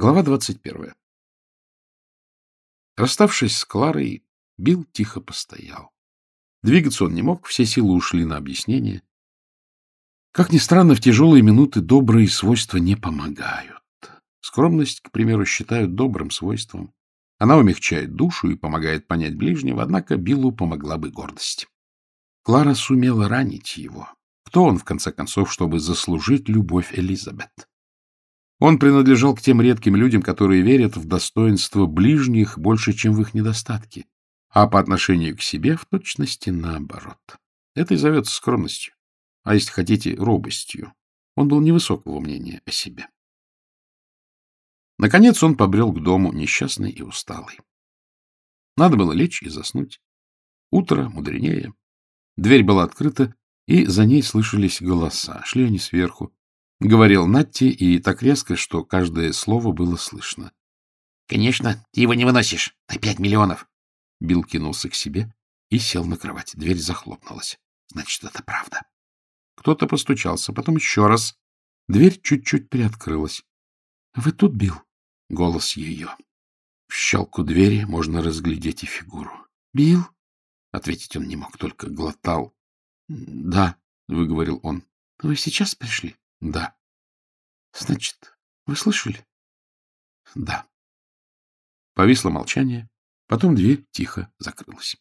Глава двадцать первая. Расставшись с Кларой, Билл тихо постоял. Двигаться он не мог, все силы ушли на объяснение. Как ни странно, в тяжелые минуты добрые свойства не помогают. Скромность, к примеру, считают добрым свойством. Она умягчает душу и помогает понять ближнего, однако Биллу помогла бы гордость. Клара сумела ранить его. Кто он, в конце концов, чтобы заслужить любовь Элизабет? Он принадлежал к тем редким людям, которые верят в достоинство ближних больше, чем в их недостатки, а по отношению к себе в точности наоборот. Это и зовется скромностью, а если хотите, робостью. Он был невысокого мнения о себе. Наконец он побрел к дому, несчастный и усталый. Надо было лечь и заснуть. Утро мудренее. Дверь была открыта, и за ней слышались голоса. Шли они сверху. Говорил Натти, и так резко, что каждое слово было слышно. — Конечно, ты его не выносишь. На пять миллионов. Билл кинулся к себе и сел на кровать. Дверь захлопнулась. Значит, это правда. Кто-то постучался, потом еще раз. Дверь чуть-чуть приоткрылась. — Вы тут, Билл? — голос ее. В щелку двери можно разглядеть и фигуру. — Билл? — ответить он не мог, только глотал. — Да, — выговорил он. — Вы сейчас пришли? — Да. — Значит, вы слышали? — Да. Повисло молчание, потом дверь тихо закрылась.